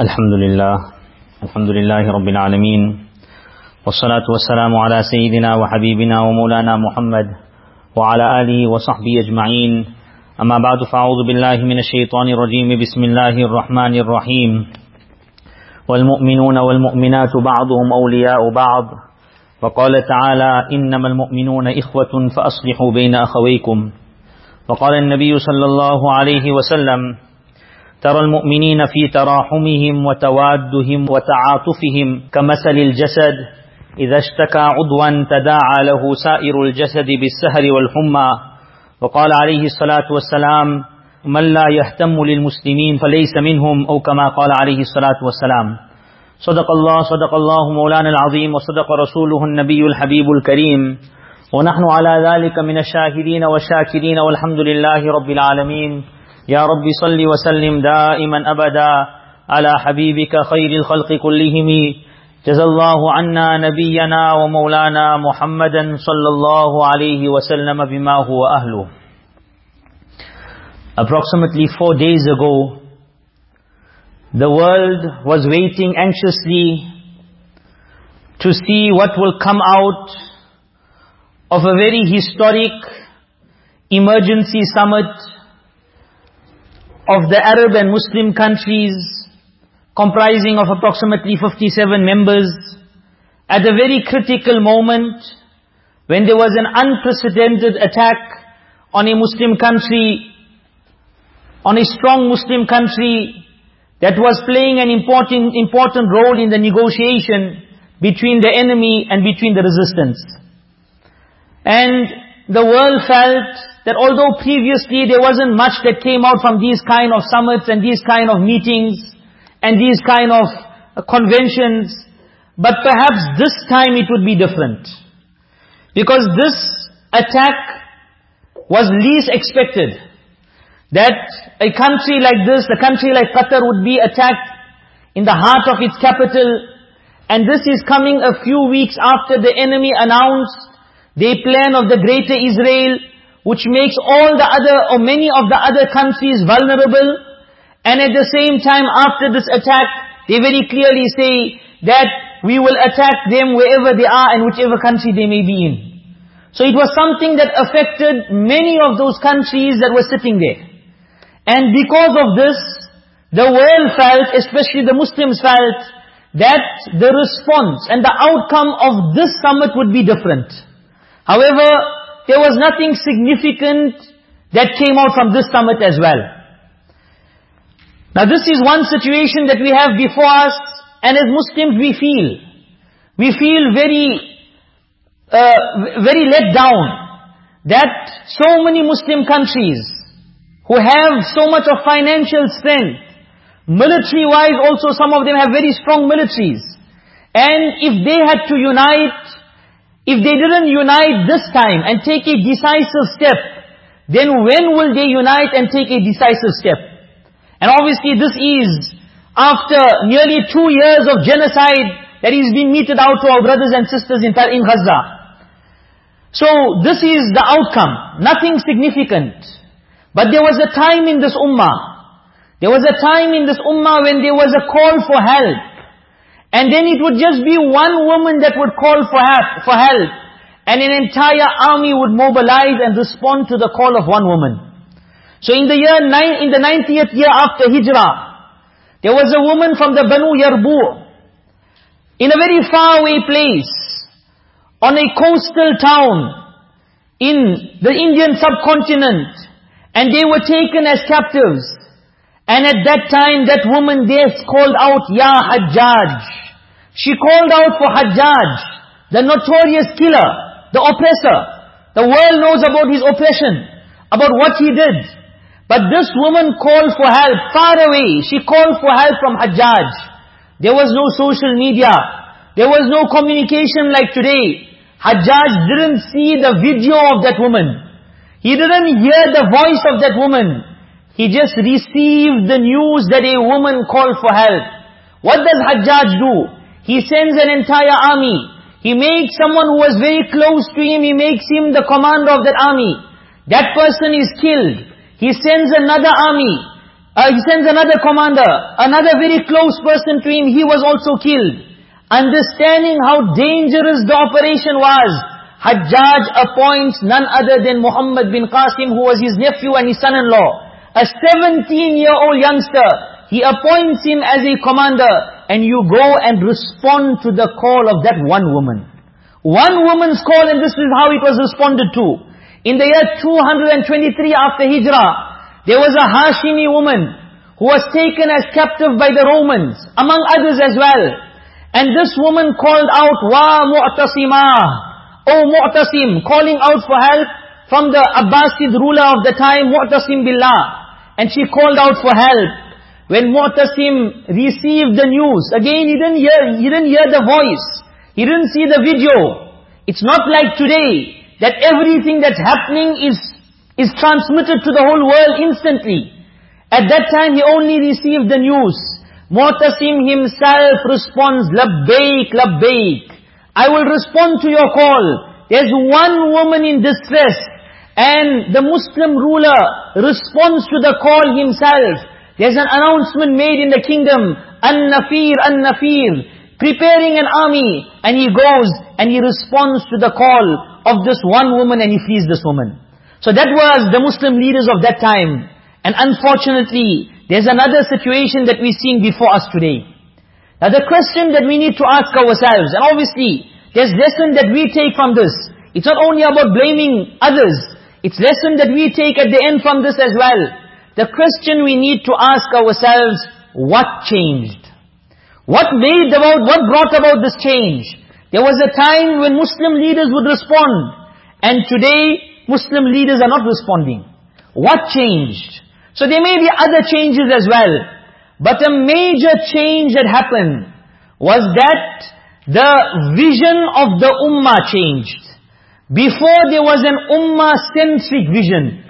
الحمد لله الحمد لله رب العالمين والصلاة والسلام على سيدنا وحبيبنا ومولانا محمد وعلى آله وصحبه أجمعين أما بعد فأعوذ بالله من الشيطان الرجيم بسم الله الرحمن الرحيم والمؤمنون والمؤمنات بعضهم أولياء بعض وقال تعالى إنما المؤمنون إخوة فأصلحوا بين أخويكم وقال النبي صلى الله عليه وسلم ترى المؤمنين في تراحمهم وتوادهم وتعاطفهم كمثل الجسد. إذا اشتكى عضوا تداعى له سائر الجسد بالسهر والحمى. وقال عليه الصلاة والسلام من لا يهتم للمسلمين فليس منهم أو كما قال عليه الصلاة والسلام. صدق الله صدق الله مولانا العظيم وصدق رسوله النبي الحبيب الكريم. ونحن على ذلك من الشاهدين والشاكرين والحمد لله رب العالمين. يا رب صل وسلم دائما أبدا على حبيبك خير الخلق كلهم جزا الله عنا نبينا ومولانا محمدا صلى الله عليه وسلم بما هو أهله Approximately four days ago, the world was waiting anxiously to see what will come out of a very historic emergency summit of the Arab and Muslim countries comprising of approximately 57 members at a very critical moment when there was an unprecedented attack on a Muslim country on a strong Muslim country that was playing an important, important role in the negotiation between the enemy and between the resistance. And the world felt that although previously there wasn't much that came out from these kind of summits and these kind of meetings and these kind of uh, conventions, but perhaps this time it would be different. Because this attack was least expected. That a country like this, a country like Qatar would be attacked in the heart of its capital. And this is coming a few weeks after the enemy announced their plan of the greater Israel, which makes all the other, or many of the other countries vulnerable. And at the same time, after this attack, they very clearly say that we will attack them wherever they are and whichever country they may be in. So it was something that affected many of those countries that were sitting there. And because of this, the world felt, especially the Muslims felt, that the response and the outcome of this summit would be different. However, there was nothing significant that came out from this summit as well. Now this is one situation that we have before us, and as Muslims we feel. We feel very, uh, very let down that so many Muslim countries who have so much of financial strength, military-wise also some of them have very strong militaries. And if they had to unite, if they didn't unite this time and take a decisive step, then when will they unite and take a decisive step? And obviously this is after nearly two years of genocide that is being meted out to our brothers and sisters in, in Gaza. So this is the outcome, nothing significant. But there was a time in this ummah, there was a time in this ummah when there was a call for help. And then it would just be one woman that would call for help, for help. And an entire army would mobilize and respond to the call of one woman. So in the year nine, in the 90th year after Hijrah, there was a woman from the Banu Yarbu, in a very faraway place, on a coastal town, in the Indian subcontinent, and they were taken as captives. And at that time, that woman there called out, Ya Hajjaj. She called out for Hajjaj, the notorious killer, the oppressor. The world knows about his oppression, about what he did. But this woman called for help far away. She called for help from Hajjaj. There was no social media. There was no communication like today. Hajjaj didn't see the video of that woman. He didn't hear the voice of that woman. He just received the news that a woman called for help. What does Hajjaj do? He sends an entire army. He makes someone who was very close to him, he makes him the commander of that army. That person is killed. He sends another army. Uh, he sends another commander, another very close person to him, he was also killed. Understanding how dangerous the operation was, Hajjaj appoints none other than Muhammad bin Qasim, who was his nephew and his son-in-law. A 17-year-old youngster, he appoints him as a commander, and you go and respond to the call of that one woman. One woman's call, and this is how it was responded to. In the year 223 after Hijrah, there was a Hashimi woman who was taken as captive by the Romans, among others as well. And this woman called out, Wa Mu'tasimah, O Mu'tasim, calling out for help from the Abbasid ruler of the time, Mu'tasim Billah. And she called out for help. When Mu'tasim received the news, again he didn't hear, he didn't hear the voice. He didn't see the video. It's not like today, that everything that's happening is is transmitted to the whole world instantly. At that time he only received the news. Mu'tasim himself responds, Labbaik, Labbaik. I will respond to your call. There's one woman in distress. And the Muslim ruler responds to the call himself. There's an announcement made in the kingdom. An-Nafir, An-Nafir. Preparing an army. And he goes and he responds to the call of this one woman and he frees this woman. So that was the Muslim leaders of that time. And unfortunately, there's another situation that we're seeing before us today. Now the question that we need to ask ourselves, and obviously, there's lesson that we take from this. It's not only about blaming others. It's lesson that we take at the end from this as well. The question we need to ask ourselves, what changed? What made about, what brought about this change? There was a time when Muslim leaders would respond. And today, Muslim leaders are not responding. What changed? So there may be other changes as well. But a major change that happened was that the vision of the ummah changed. Before there was an ummah-centric vision.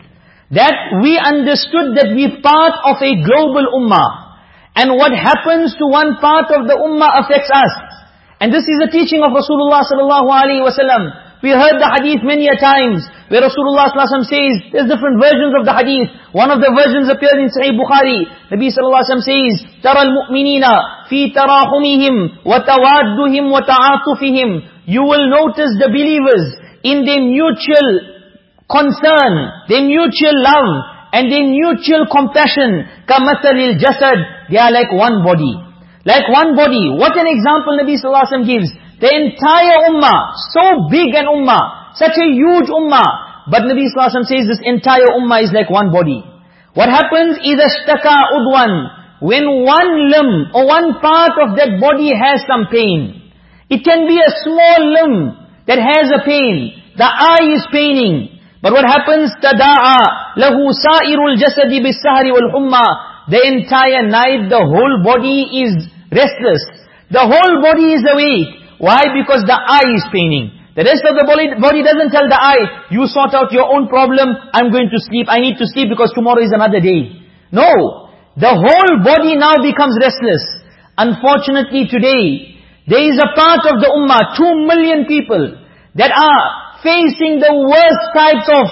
That we understood that we're part of a global ummah. And what happens to one part of the ummah affects us. And this is the teaching of Rasulullah sallallahu alaihi wasallam. We heard the hadith many a times where Rasulullah ﷺ says, there's different versions of the hadith. One of the versions appears in Sahih Bukhari. Nabi ﷺ says, تَرَى الْمُؤْمِنِينَ فِي تَرَاحُمِهِمْ وَتَوَادُّهِمْ وَتَعَاطُفِهِمْ You will notice the believers in their mutual concern, their mutual love, and their mutual compassion. كَمَثَلِ الْجَسَدِ They are like one body. Like one body. What an example Nabi ﷺ gives. The entire ummah, so big an ummah, such a huge ummah. But Nabi Sallallahu says this entire ummah is like one body. What happens? is a shtaka udwan. When one limb or one part of that body has some pain. It can be a small limb that has a pain. The eye is paining. But what happens? Tada'a lahu sa'irul jasadi wal-humma. The entire night, the whole body is restless. The whole body is awake. Why? Because the eye is paining. The rest of the body doesn't tell the eye, you sort out your own problem, I'm going to sleep, I need to sleep because tomorrow is another day. No. The whole body now becomes restless. Unfortunately today, there is a part of the ummah, two million people, that are facing the worst types of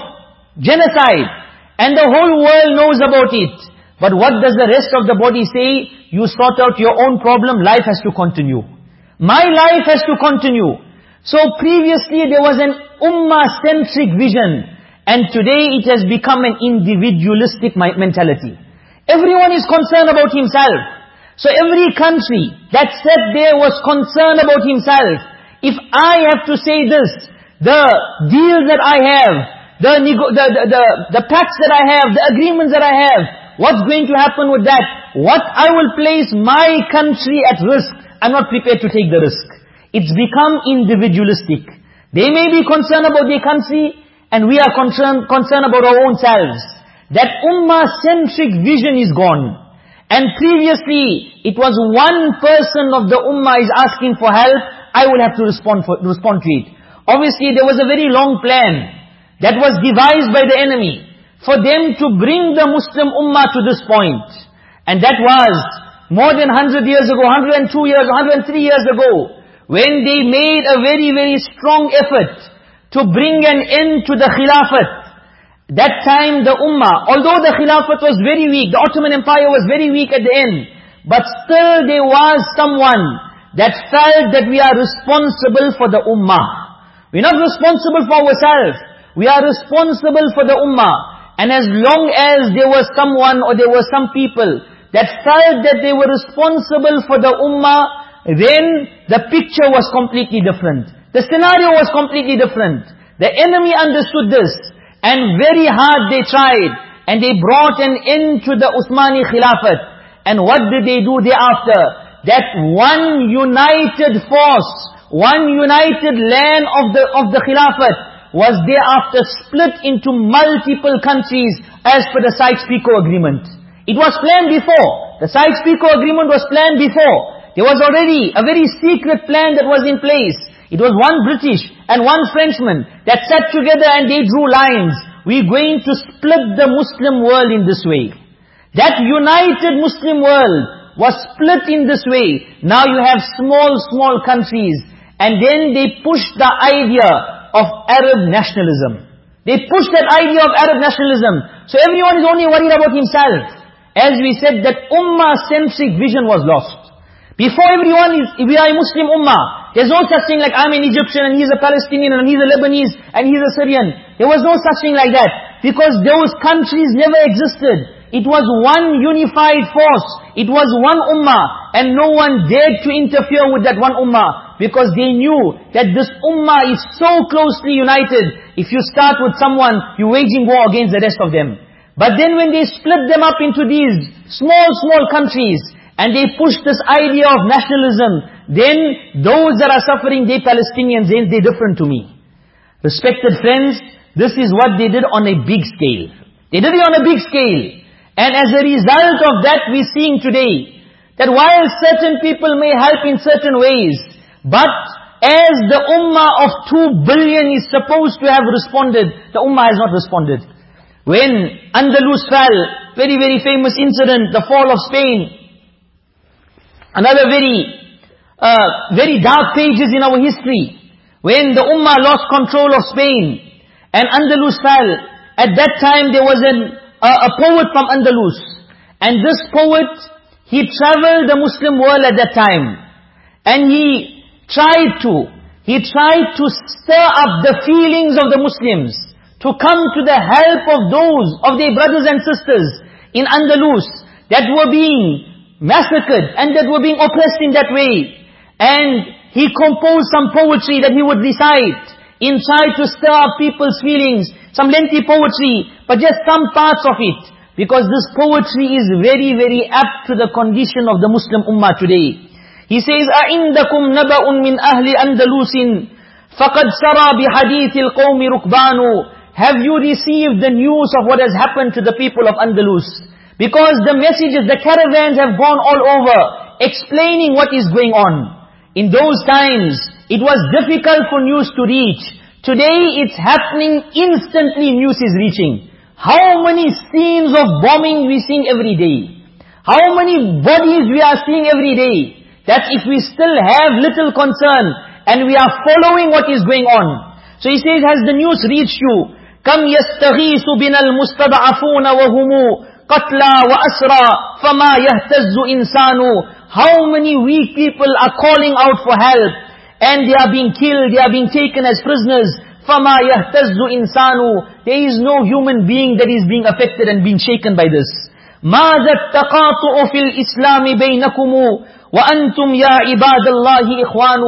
genocide. And the whole world knows about it. But what does the rest of the body say? You sort out your own problem, life has to continue. My life has to continue. So previously there was an ummah-centric vision. And today it has become an individualistic mentality. Everyone is concerned about himself. So every country that sat there was concerned about himself. If I have to say this, the deals that I have, the, the, the, the, pacts that I have, the agreements that I have, what's going to happen with that? What I will place my country at risk. I'm not prepared to take the risk. It's become individualistic. They may be concerned about their country, and we are concerned, concerned about our own selves. That ummah-centric vision is gone. And previously, it was one person of the ummah is asking for help, I will have to respond, for, respond to it. Obviously, there was a very long plan that was devised by the enemy for them to bring the Muslim ummah to this point. And that was more than 100 years ago, 102 years, 103 years ago, when they made a very, very strong effort to bring an end to the khilafat. That time the ummah, although the khilafat was very weak, the Ottoman Empire was very weak at the end, but still there was someone that felt that we are responsible for the ummah. We're not responsible for ourselves. We are responsible for the ummah. And as long as there was someone or there were some people that felt that they were responsible for the ummah, then the picture was completely different. The scenario was completely different. The enemy understood this, and very hard they tried, and they brought an end to the Uthmani Khilafat. And what did they do thereafter? That one united force, one united land of the, of the Khilafat, was thereafter split into multiple countries as per the Sykes-Picot Agreement. It was planned before. The Sykes-Picot Agreement was planned before. There was already a very secret plan that was in place. It was one British and one Frenchman that sat together and they drew lines. We're going to split the Muslim world in this way. That united Muslim world was split in this way. Now you have small, small countries. And then they pushed the idea of Arab nationalism. They pushed that idea of Arab nationalism. So everyone is only worried about himself. As we said, that ummah-centric vision was lost. Before everyone is, we are a Muslim ummah. There's no such thing like I'm an Egyptian and he's a Palestinian and he's a Lebanese and he's a Syrian. There was no such thing like that. Because those countries never existed. It was one unified force. It was one ummah. And no one dared to interfere with that one ummah. Because they knew that this ummah is so closely united. If you start with someone, you're waging war against the rest of them. But then when they split them up into these small, small countries, and they push this idea of nationalism, then those that are suffering, they Palestinians, they, they're different to me. Respected friends, this is what they did on a big scale. They did it on a big scale. And as a result of that, we're seeing today, that while certain people may help in certain ways, but as the ummah of two billion is supposed to have responded, the ummah has not responded. When Andalus fell, very, very famous incident, the fall of Spain. Another very, very dark pages in our history. When the Ummah lost control of Spain and Andalus fell, at that time there was an, a poet from Andalus. And this poet, he traveled the Muslim world at that time. And he tried to, he tried to stir up the feelings of the Muslims to come to the help of those, of their brothers and sisters in Andalus that were being massacred and that were being oppressed in that way. And he composed some poetry that he would recite in trying to stir up people's feelings, some lengthy poetry, but just some parts of it. Because this poetry is very, very apt to the condition of the Muslim Ummah today. He says, أَعِنْدَكُمْ نَبَأٌ مِّنْ أَهْلِ أَنْدَلُوسٍ فَقَدْ سَرَى بِحَدِيثِ الْقَوْمِ رُكْبَانُ have you received the news of what has happened to the people of Andalus? Because the messages, the caravans have gone all over, explaining what is going on. In those times, it was difficult for news to reach. Today, it's happening instantly, news is reaching. How many scenes of bombing we seeing every day? How many bodies we are seeing every day? That if we still have little concern, and we are following what is going on. So he says, has the news reached you? كم يستغيث بنا المستضعفون وهم قتلى وأسرى فما يهتز إنسان How many weak people are calling out for help and they are being killed, they are being taken as prisoners. فما يهتز إنسان There is no human being that is being affected and being shaken by this. ماذا التقاطع في الإسلام بينكم وأنتم يا عباد الله إخوان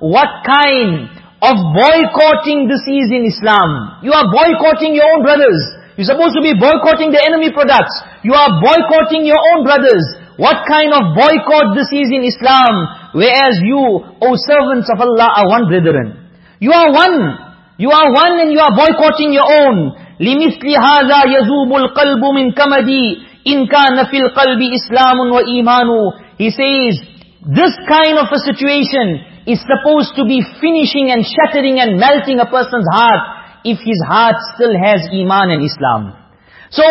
What kind of boycotting disease in Islam. You are boycotting your own brothers. You're supposed to be boycotting the enemy products. You are boycotting your own brothers. What kind of boycott disease in Islam? Whereas you, O servants of Allah, are one brethren. You are one. You are one and you are boycotting your own. لِمِثْلِ هَذَا يَذُوبُ الْقَلْبُ مِنْ كَمَدِي إِنْ كَانَ فِي الْقَلْبِ إِسْلَامٌ وَإِيمَانٌ He says, this kind of a situation is supposed to be finishing and shattering and melting a person's heart if his heart still has Iman and Islam. So,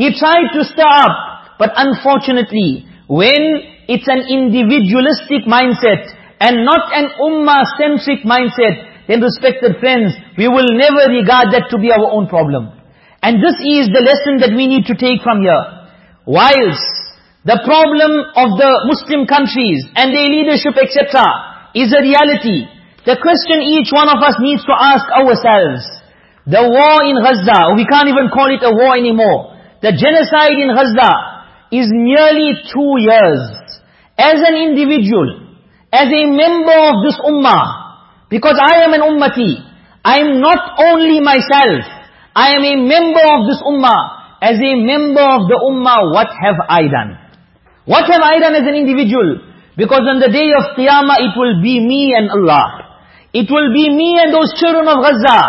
he tried to stir up, but unfortunately, when it's an individualistic mindset and not an ummah-centric mindset, then respected friends, we will never regard that to be our own problem. And this is the lesson that we need to take from here. Whilst the problem of the Muslim countries and their leadership etc. is a reality, the question each one of us needs to ask ourselves, the war in Gaza, we can't even call it a war anymore, the genocide in Gaza is nearly two years. As an individual, as a member of this ummah, because I am an ummati, I am not only myself, I am a member of this ummah. As a member of the ummah, what have I done? What have I done as an individual? Because on the day of Qiyamah, it will be me and Allah. It will be me and those children of Gaza.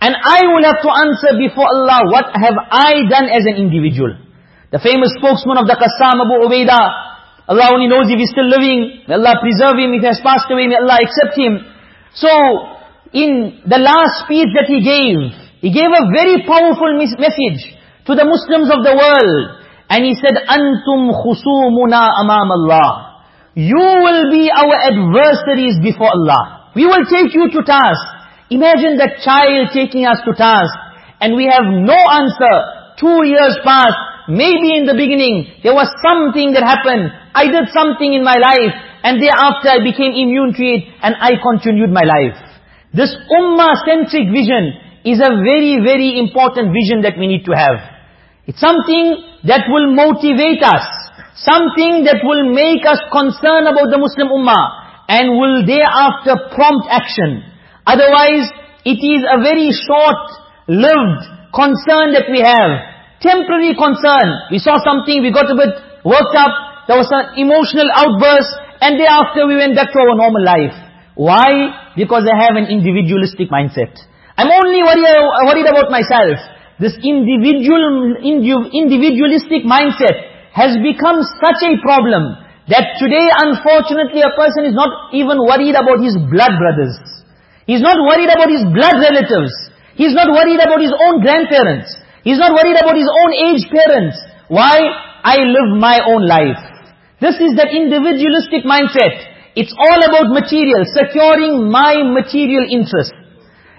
And I will have to answer before Allah, what have I done as an individual? The famous spokesman of the Qassam Abu Ubaidah, Allah only knows if he's still living. May Allah preserve him. If he has passed away, may Allah accept him. So, in the last speech that he gave, he gave a very powerful message to the Muslims of the world. And he said, Antum khusumuna amam Allah. You will be our adversaries before Allah. We will take you to task. Imagine that child taking us to task. And we have no answer. Two years passed. Maybe in the beginning, there was something that happened. I did something in my life. And thereafter I became immune to it. And I continued my life. This ummah-centric vision is a very, very important vision that we need to have. It's something that will motivate us. Something that will make us concerned about the Muslim Ummah and will thereafter prompt action. Otherwise, it is a very short-lived concern that we have. Temporary concern. We saw something, we got a bit worked up, there was an emotional outburst, and thereafter we went back to our normal life. Why? Because I have an individualistic mindset. I'm only worried, about myself. This individual, individualistic mindset has become such a problem that today unfortunately a person is not even worried about his blood brothers. He's not worried about his blood relatives. He's not worried about his own grandparents. He's not worried about his own aged parents. Why? I live my own life. This is that individualistic mindset. It's all about material, securing my material interest.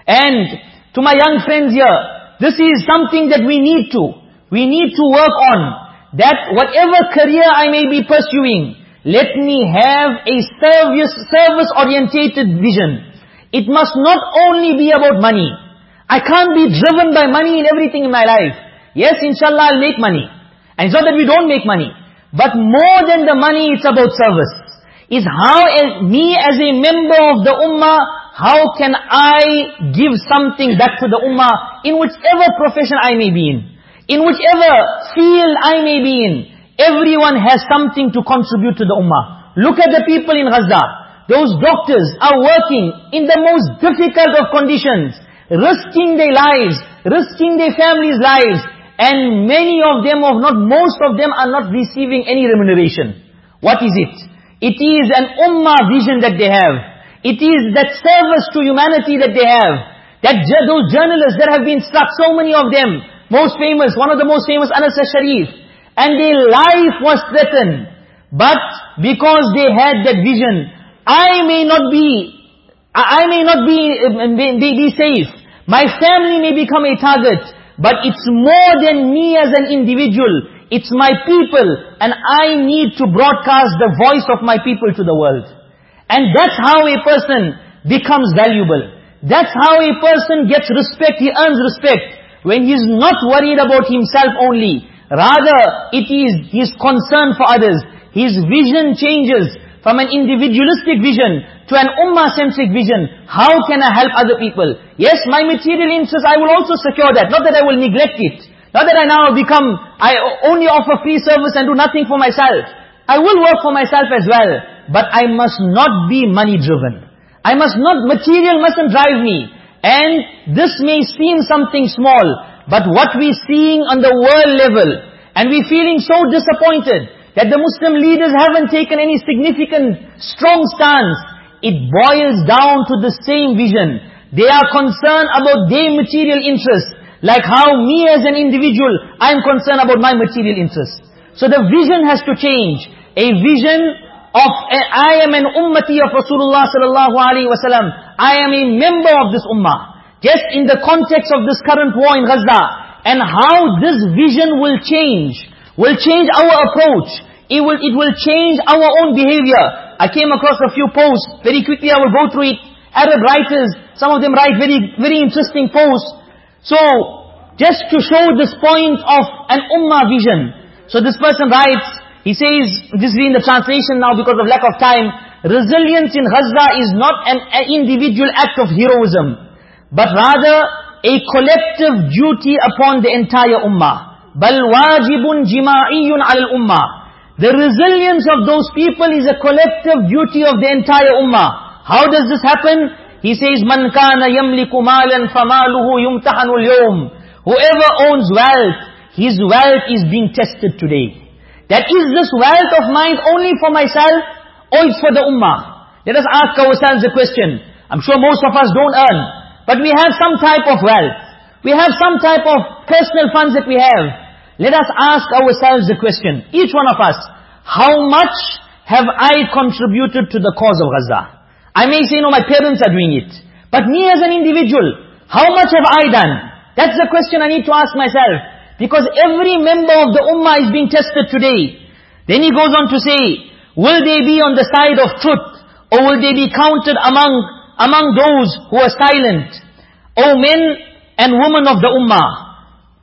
And to my young friends here, this is something that we need to. We need to work on. That whatever career I may be pursuing, let me have a service, service-orientated vision. It must not only be about money. I can't be driven by money in everything in my life. Yes, inshallah, I'll make money. And it's not that we don't make money. But more than the money, it's about service. Is how as me as a member of the ummah, how can I give something back to the ummah in whichever profession I may be in? In whichever field I may be in. Everyone has something to contribute to the ummah. Look at the people in Gaza. Those doctors are working in the most difficult of conditions. Risking their lives. Risking their families' lives. And many of them, or not most of them, are not receiving any remuneration. What is it? It is an ummah vision that they have. It is that service to humanity that they have. That those journalists that have been struck, so many of them, most famous, one of the most famous, Anas al-Sharif, and their life was threatened. But because they had that vision, I may not be, I may not um, be, be, be safe. My family may become a target. But it's more than me as an individual. It's my people. And I need to broadcast the voice of my people to the world. And that's how a person becomes valuable. That's how a person gets respect, he earns respect. When he's not worried about himself only. Rather, it is his concern for others. His vision changes from an individualistic vision to an ummah-centric vision. How can I help other people? Yes, my material interests, I will also secure that. Not that I will neglect it. Not that I now become, I only offer free service and do nothing for myself. I will work for myself as well but I must not be money driven. I must not, material mustn't drive me. And this may seem something small, but what we're seeing on the world level, and we're feeling so disappointed that the Muslim leaders haven't taken any significant, strong stance, it boils down to the same vision. They are concerned about their material interests, like how me as an individual, I'm concerned about my material interests. So the vision has to change. A vision of I am an ummati of Rasulullah sallallahu alaihi wasallam. I am a member of this ummah. Just in the context of this current war in Gaza, and how this vision will change, will change our approach. It will, it will change our own behavior. I came across a few posts, very quickly I will go through it. Arab writers, some of them write very, very interesting posts. So, just to show this point of an ummah vision. So this person writes, he says, this is in the translation now because of lack of time, resilience in Gaza is not an individual act of heroism, but rather a collective duty upon the entire ummah. بل واجب جماعي على الأمة. the resilience of those people is a collective duty of the entire ummah. How does this happen? He says, Man kana yamliku malan famaluhu yumtahanu. Whoever owns wealth, his wealth is being tested today. That is this wealth of mine only for myself, or it's for the ummah? Let us ask ourselves the question. I'm sure most of us don't earn, but we have some type of wealth. We have some type of personal funds that we have. Let us ask ourselves the question, each one of us, how much have I contributed to the cause of Gaza? I may say, no, my parents are doing it. But me as an individual, how much have I done? That's the question I need to ask myself. Because every member of the ummah is being tested today. Then he goes on to say, will they be on the side of truth? Or will they be counted among, among those who are silent? O men and women of the ummah.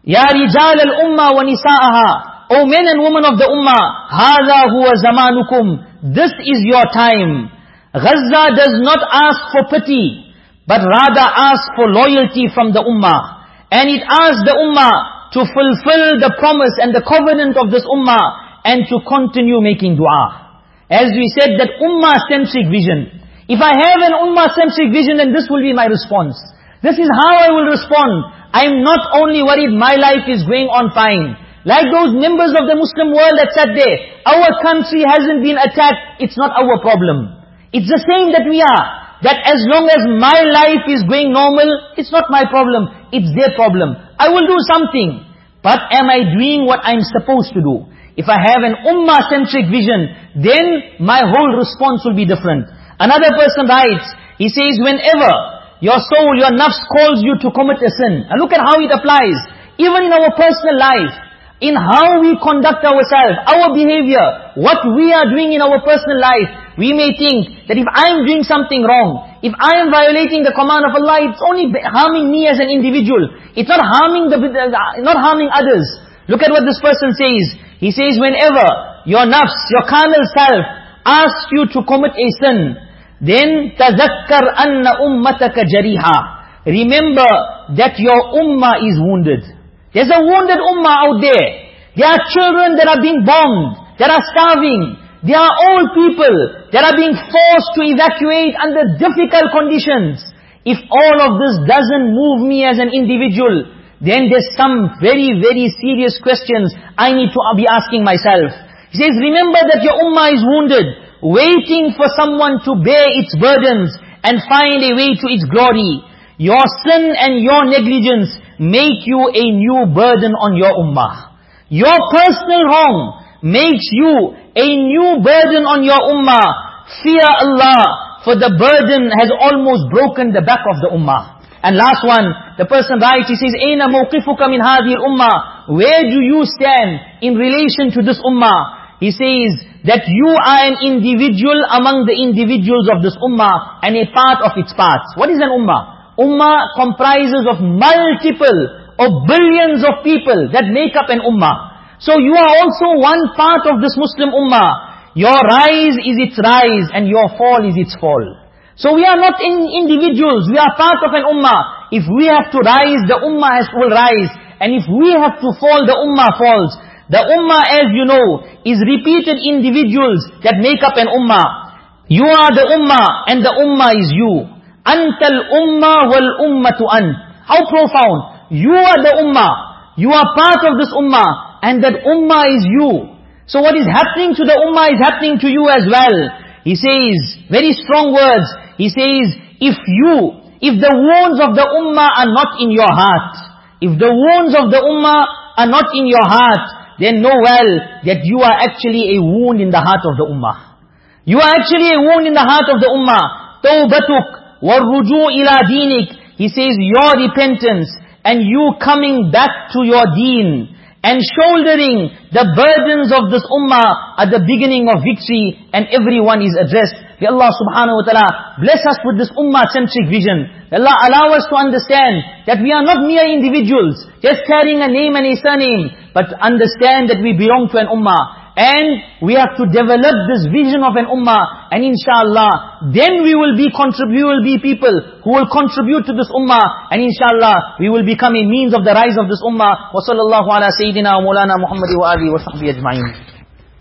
Ya rijal al-umma wa nisa'aha. O men and women of the ummah, hadha huwa zamanukum. This is your time. Gaza does not ask for pity, but rather asks for loyalty from the ummah. And it asks the ummah to fulfill the promise and the covenant of this ummah and to continue making dua. As we said, that ummah-centric vision. If I have an ummah-centric vision, then this will be my response. This is how I will respond. I'm not only worried my life is going on fine. Like those members of the Muslim world that sat there, our country hasn't been attacked, it's not our problem. It's the same that we are. That as long as my life is going normal, it's not my problem, it's their problem. I will do something. But am I doing what I'm supposed to do? If I have an ummah-centric vision, then my whole response will be different. Another person writes, he says, whenever your soul, your nafs calls you to commit a sin, and look at how it applies, even in our personal life, in how we conduct ourselves, our behavior, what we are doing in our personal life. We may think that if I am doing something wrong, if I am violating the command of Allah, it's only harming me as an individual. It's not harming the, not harming others. Look at what this person says. He says, whenever your nafs, your carnal self, asks you to commit a sin, then tazakkar anna ummataka jariha. Remember that your ummah is wounded. There's a wounded ummah out there. There are children that are being bombed, that are starving. There are old people that are being forced to evacuate under difficult conditions. If all of this doesn't move me as an individual, then there's some very, very serious questions I need to be asking myself. He says, remember that your ummah is wounded waiting for someone to bear its burdens and find a way to its glory. Your sin and your negligence make you a new burden on your ummah. Your personal wrong makes you a new burden on your ummah. Fear Allah, for the burden has almost broken the back of the ummah. And last one, the person writes, he says, أَيْنَ مَوْقِفُكَ مِنْ هَذِهِ الْأُمَّةِ Where do you stand in relation to this ummah? He says that you are an individual among the individuals of this ummah and a part of its parts. What is an ummah? Ummah comprises of multiple or billions of people that make up an ummah. So you are also one part of this Muslim ummah. Your rise is its rise and your fall is its fall. So we are not in individuals, we are part of an ummah. If we have to rise, the ummah has, will rise. And if we have to fall, the ummah falls. The ummah, as you know, is repeated individuals that make up an ummah. You are the ummah and the ummah is you. Antal ummah wal ummatu an. How profound. You are the ummah. You are part of this ummah. And that ummah is you. So what is happening to the ummah is happening to you as well. He says, very strong words. He says, if you, if the wounds of the ummah are not in your heart, if the wounds of the ummah are not in your heart, they know well that you are actually a wound in the heart of the ummah. You are actually a wound in the heart of the ummah. Tawbatuk warruju ila dinik. He says your repentance and you coming back to your deen and shouldering the burdens of this ummah at the beginning of victory and everyone is addressed May Allah subhanahu wa ta'ala bless us with this ummah-centric vision. May Allah allow us to understand that we are not mere individuals, just carrying a name and a surname, but understand that we belong to an ummah. And we have to develop this vision of an ummah. And inshallah, then we will be will be people who will contribute to this ummah. And inshallah, we will become a means of the rise of this ummah. Wa sallallahu ala sayyidina wa maulana Muhammad wa alihi wa sahbihi ajma'in.